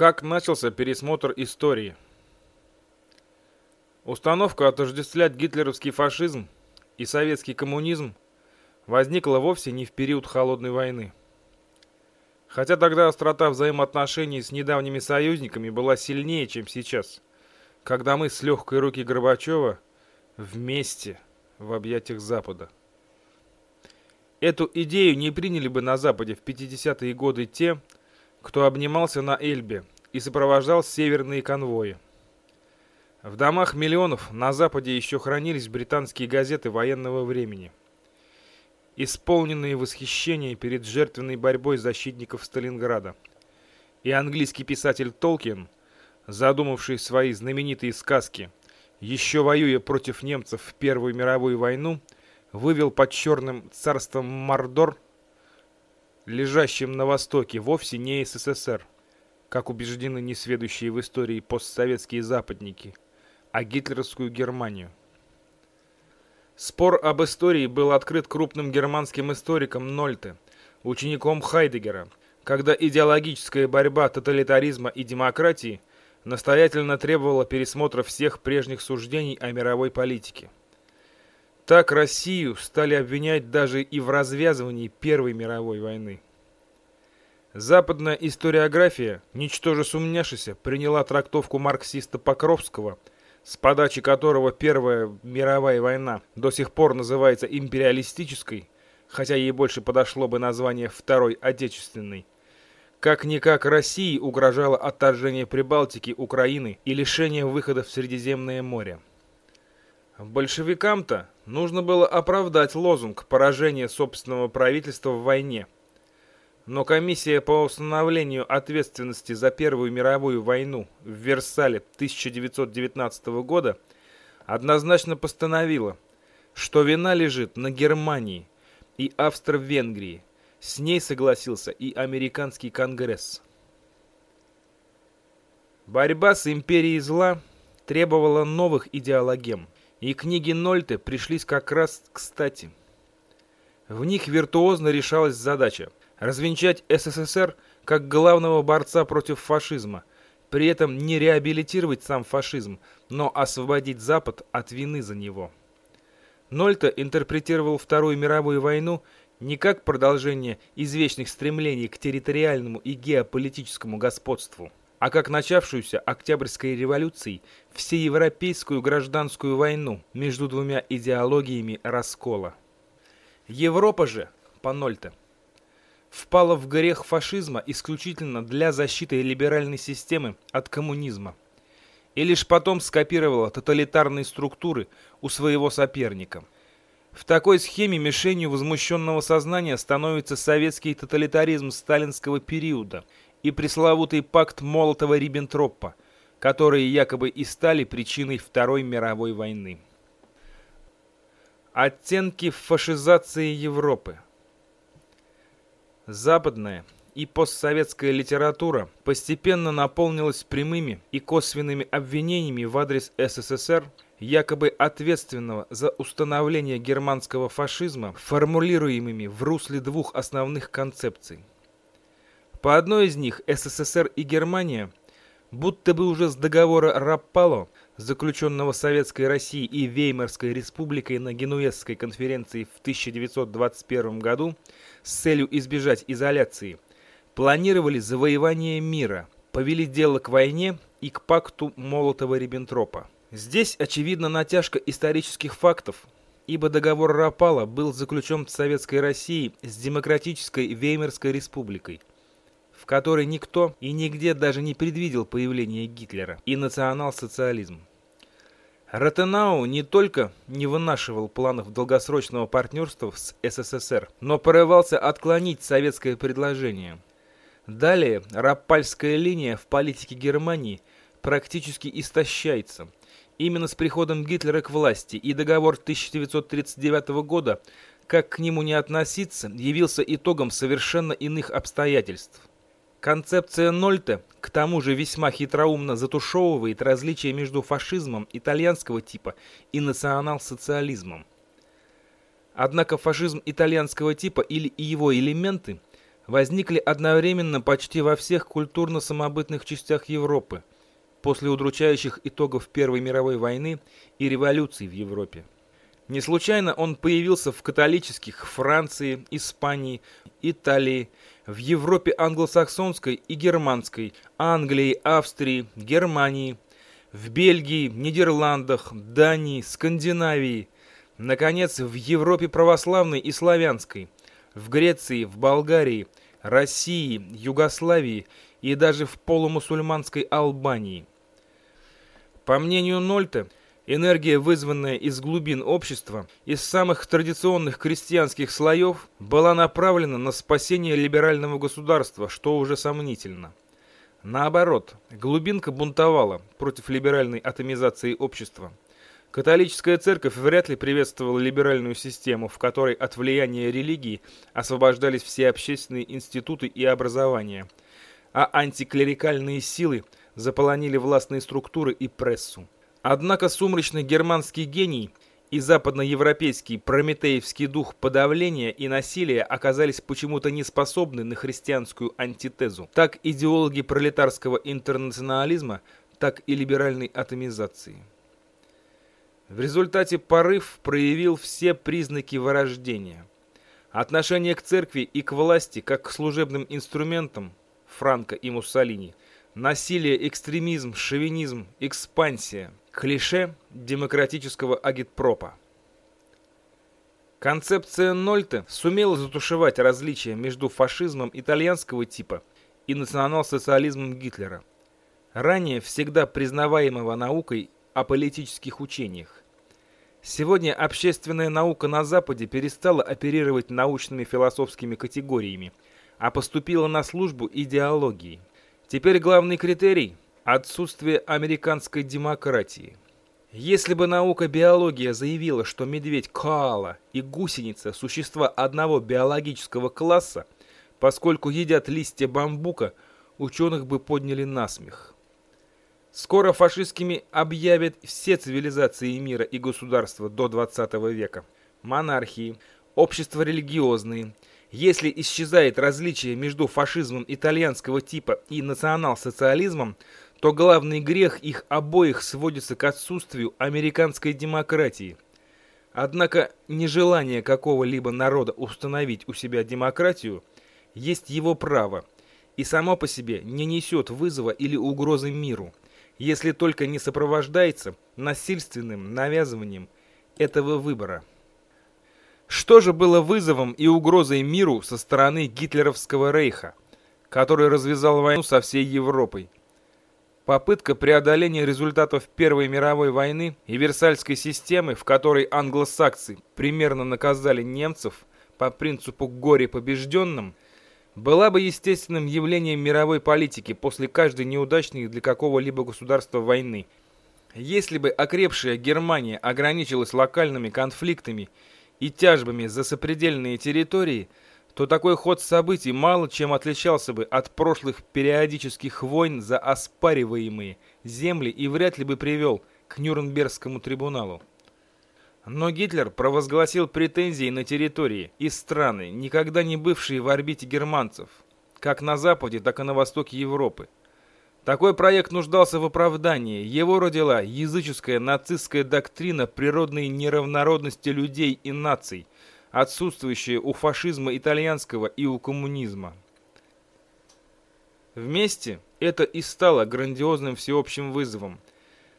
Как начался пересмотр истории? Установка отождествлять гитлеровский фашизм и советский коммунизм возникла вовсе не в период Холодной войны. Хотя тогда острота взаимоотношений с недавними союзниками была сильнее, чем сейчас, когда мы с легкой руки Горбачева вместе в объятиях Запада. Эту идею не приняли бы на Западе в 50-е годы те, кто обнимался на Эльбе и сопровождал северные конвои. В домах миллионов на Западе еще хранились британские газеты военного времени, исполненные восхищения перед жертвенной борьбой защитников Сталинграда. И английский писатель Толкин, задумавший свои знаменитые сказки, еще воюя против немцев в Первую мировую войну, вывел под черным царством Мордор, лежащим на востоке, вовсе не СССР, как убеждены несведущие в истории постсоветские западники – а гитлеровскую Германию. Спор об истории был открыт крупным германским историком Нольте, учеником Хайдегера, когда идеологическая борьба тоталитаризма и демократии настоятельно требовала пересмотра всех прежних суждений о мировой политике. Так Россию стали обвинять даже и в развязывании Первой мировой войны. Западная историография, ничтоже сумняшися, приняла трактовку марксиста Покровского – с подачи которого Первая мировая война до сих пор называется империалистической, хотя ей больше подошло бы название Второй Отечественной. Как-никак России угрожало отторжение Прибалтики, Украины и лишение выхода в Средиземное море. Большевикам-то нужно было оправдать лозунг поражения собственного правительства в войне – но комиссия по установлению ответственности за Первую мировую войну в Версале 1919 года однозначно постановила, что вина лежит на Германии и Австро-Венгрии. С ней согласился и американский конгресс. Борьба с империей зла требовала новых идеологем, и книги Нольте пришлись как раз кстати. В них виртуозно решалась задача – развенчать СССР как главного борца против фашизма, при этом не реабилитировать сам фашизм, но освободить Запад от вины за него. Нольта интерпретировал Вторую мировую войну не как продолжение извечных стремлений к территориальному и геополитическому господству, а как начавшуюся Октябрьской революцией всеевропейскую гражданскую войну между двумя идеологиями раскола. Европа же, по Нольте, впала в грех фашизма исключительно для защиты либеральной системы от коммунизма и лишь потом скопировала тоталитарные структуры у своего соперника. В такой схеме мишенью возмущенного сознания становится советский тоталитаризм сталинского периода и пресловутый пакт Молотова-Риббентропа, которые якобы и стали причиной Второй мировой войны. Оттенки фашизации Европы – Западная и постсоветская литература постепенно наполнилась прямыми и косвенными обвинениями в адрес СССР, якобы ответственного за установление германского фашизма, формулируемыми в русле двух основных концепций. По одной из них СССР и Германия, будто бы уже с договора Раппало, заключенного Советской Россией и Веймарской республикой на Генуэзской конференции в 1921 году, с целью избежать изоляции, планировали завоевание мира, повели дело к войне и к пакту Молотова-Риббентропа. Здесь, очевидно, натяжка исторических фактов, ибо договор Рапала был заключен в Советской России с Демократической Веймарской республикой, которой никто и нигде даже не предвидел появление Гитлера и национал-социализм. Ротенау не только не вынашивал планов долгосрочного партнерства с СССР, но порывался отклонить советское предложение. Далее Раппальская линия в политике Германии практически истощается. Именно с приходом Гитлера к власти и договор 1939 года, как к нему не относиться, явился итогом совершенно иных обстоятельств. Концепция Нольте, к тому же весьма хитроумно затушевывает различия между фашизмом итальянского типа и национал-социализмом. Однако фашизм итальянского типа или его элементы возникли одновременно почти во всех культурно-самобытных частях Европы после удручающих итогов Первой мировой войны и революций в Европе. Не случайно он появился в католических Франции, Испании, Италии, в Европе англосаксонской и германской, Англии, Австрии, Германии, в Бельгии, Нидерландах, Дании, Скандинавии, наконец, в Европе православной и славянской, в Греции, в Болгарии, России, Югославии и даже в полумусульманской Албании. По мнению Нольта, Энергия, вызванная из глубин общества, из самых традиционных крестьянских слоев, была направлена на спасение либерального государства, что уже сомнительно. Наоборот, глубинка бунтовала против либеральной атомизации общества. Католическая церковь вряд ли приветствовала либеральную систему, в которой от влияния религии освобождались все общественные институты и образования, а антиклерикальные силы заполонили властные структуры и прессу. Однако сумрачный германский гений и западноевропейский прометеевский дух подавления и насилия оказались почему-то не способны на христианскую антитезу. Так идеологи пролетарского интернационализма, так и либеральной атомизации. В результате порыв проявил все признаки вырождения. Отношение к церкви и к власти, как к служебным инструментам Франко и Муссолини, насилие, экстремизм, шовинизм, экспансия – Клише демократического агитпропа. Концепция Нольте сумела затушевать различия между фашизмом итальянского типа и национал-социализмом Гитлера, ранее всегда признаваемого наукой о политических учениях. Сегодня общественная наука на Западе перестала оперировать научными философскими категориями, а поступила на службу идеологии. Теперь главный критерий Отсутствие американской демократии. Если бы наука биология заявила, что медведь коала и гусеница – существа одного биологического класса, поскольку едят листья бамбука, ученых бы подняли насмех. Скоро фашистскими объявят все цивилизации мира и государства до 20 века. Монархии, общества религиозные. Если исчезает различие между фашизмом итальянского типа и национал-социализмом, то главный грех их обоих сводится к отсутствию американской демократии. Однако нежелание какого-либо народа установить у себя демократию есть его право и само по себе не несет вызова или угрозы миру, если только не сопровождается насильственным навязыванием этого выбора. Что же было вызовом и угрозой миру со стороны гитлеровского рейха, который развязал войну со всей Европой? Попытка преодоления результатов Первой мировой войны и Версальской системы, в которой англосаксы примерно наказали немцев по принципу «горе побежденным», была бы естественным явлением мировой политики после каждой неудачной для какого-либо государства войны. Если бы окрепшая Германия ограничилась локальными конфликтами и тяжбами за сопредельные территории – то такой ход событий мало чем отличался бы от прошлых периодических войн за оспариваемые земли и вряд ли бы привел к Нюрнбергскому трибуналу. Но Гитлер провозгласил претензии на территории и страны, никогда не бывшие в орбите германцев, как на западе, так и на востоке Европы. Такой проект нуждался в оправдании. Его родила языческая нацистская доктрина природной неравнородности людей и наций, отсутствующее у фашизма итальянского и у коммунизма. Вместе это и стало грандиозным всеобщим вызовом,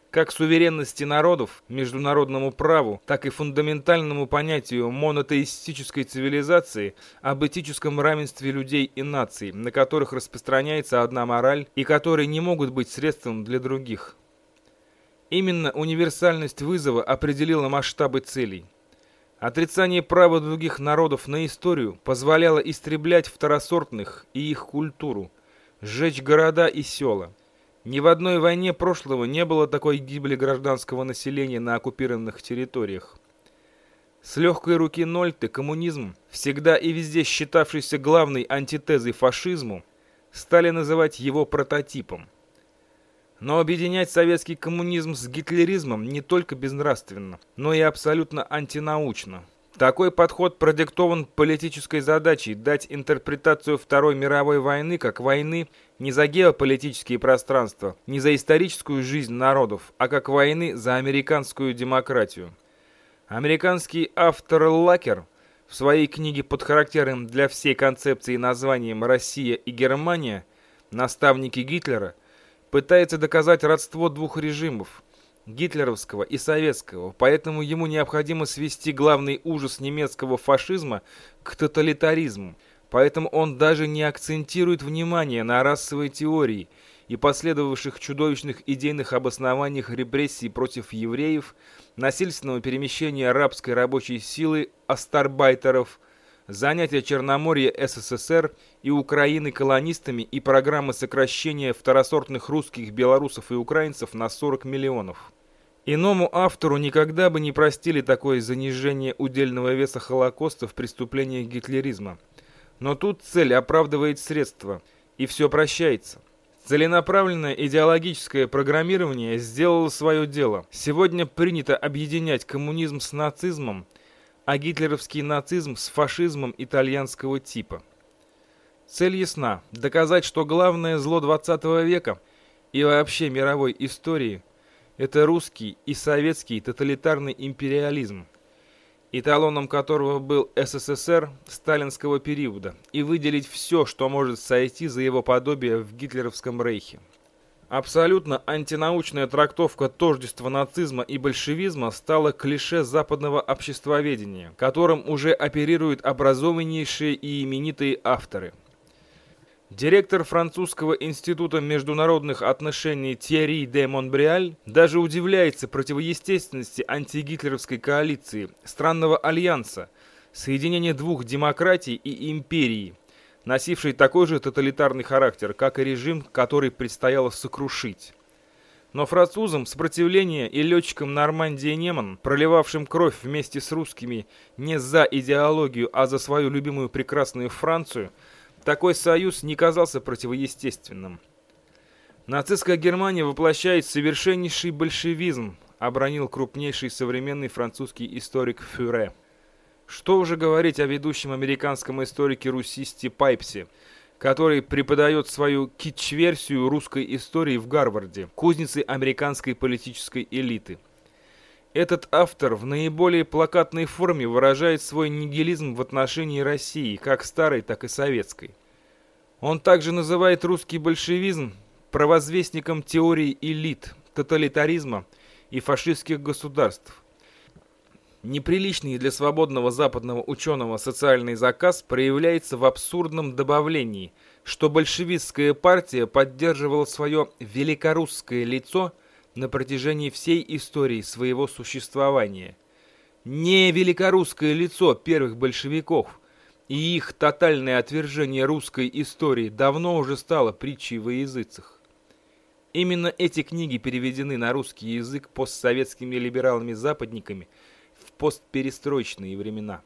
как суверенности народов, международному праву, так и фундаментальному понятию монотеистической цивилизации об этическом равенстве людей и наций, на которых распространяется одна мораль и которые не могут быть средством для других. Именно универсальность вызова определила масштабы целей. Отрицание права других народов на историю позволяло истреблять второсортных и их культуру, сжечь города и села. Ни в одной войне прошлого не было такой гибели гражданского населения на оккупированных территориях. С легкой руки Нольты коммунизм, всегда и везде считавшийся главной антитезой фашизму, стали называть его прототипом. Но объединять советский коммунизм с гитлеризмом не только безнравственно, но и абсолютно антинаучно. Такой подход продиктован политической задачей дать интерпретацию Второй мировой войны как войны не за геополитические пространства, не за историческую жизнь народов, а как войны за американскую демократию. Американский автор Лакер в своей книге под характерным для всей концепции названием «Россия и Германия. Наставники Гитлера» пытается доказать родство двух режимов – гитлеровского и советского, поэтому ему необходимо свести главный ужас немецкого фашизма к тоталитаризму, поэтому он даже не акцентирует внимание на расовой теории – и последовавших чудовищных идейных обоснованиях репрессий против евреев, насильственного перемещения арабской рабочей силы астарбайтеров, занятия Черноморья СССР и Украины колонистами и программы сокращения второсортных русских, белорусов и украинцев на 40 миллионов. Иному автору никогда бы не простили такое занижение удельного веса Холокоста в преступлениях гитлеризма. Но тут цель оправдывает средства, и все прощается. Целенаправленное идеологическое программирование сделало свое дело. Сегодня принято объединять коммунизм с нацизмом, а гитлеровский нацизм с фашизмом итальянского типа. Цель ясна – доказать, что главное зло 20 века и вообще мировой истории – это русский и советский тоталитарный империализм эталоном которого был СССР сталинского периода, и выделить все, что может сойти за его подобие в гитлеровском рейхе. Абсолютно антинаучная трактовка тождества нацизма и большевизма стала клише западного обществоведения, которым уже оперируют образованнейшие и именитые авторы – Директор французского института международных отношений Тьерри де Монбриаль даже удивляется противоестественности антигитлеровской коалиции, странного альянса, соединения двух демократий и империи, носившей такой же тоталитарный характер, как и режим, который предстояло сокрушить. Но французам сопротивление и летчикам Нормандии Неман, проливавшим кровь вместе с русскими не за идеологию, а за свою любимую прекрасную Францию – такой союз не казался противоестественным. Нацистская Германия воплощает совершеннейший большевизм, обронил крупнейший современный французский историк Фюре. Что уже говорить о ведущем американском историке Русисте Пайпсе, который преподает свою китч-версию русской истории в Гарварде, кузнице американской политической элиты – этот автор в наиболее плакатной форме выражает свой нигилизм в отношении России, как старой, так и советской. Он также называет русский большевизм провозвестником теории элит, тоталитаризма и фашистских государств. Неприличный для свободного западного ученого социальный заказ проявляется в абсурдном добавлении, что большевистская партия поддерживала свое великорусское лицо – на протяжении всей истории своего существования. Не великорусское лицо первых большевиков и их тотальное отвержение русской истории давно уже стало притчей во языцах. Именно эти книги переведены на русский язык постсоветскими либералами-западниками постперестроечные времена.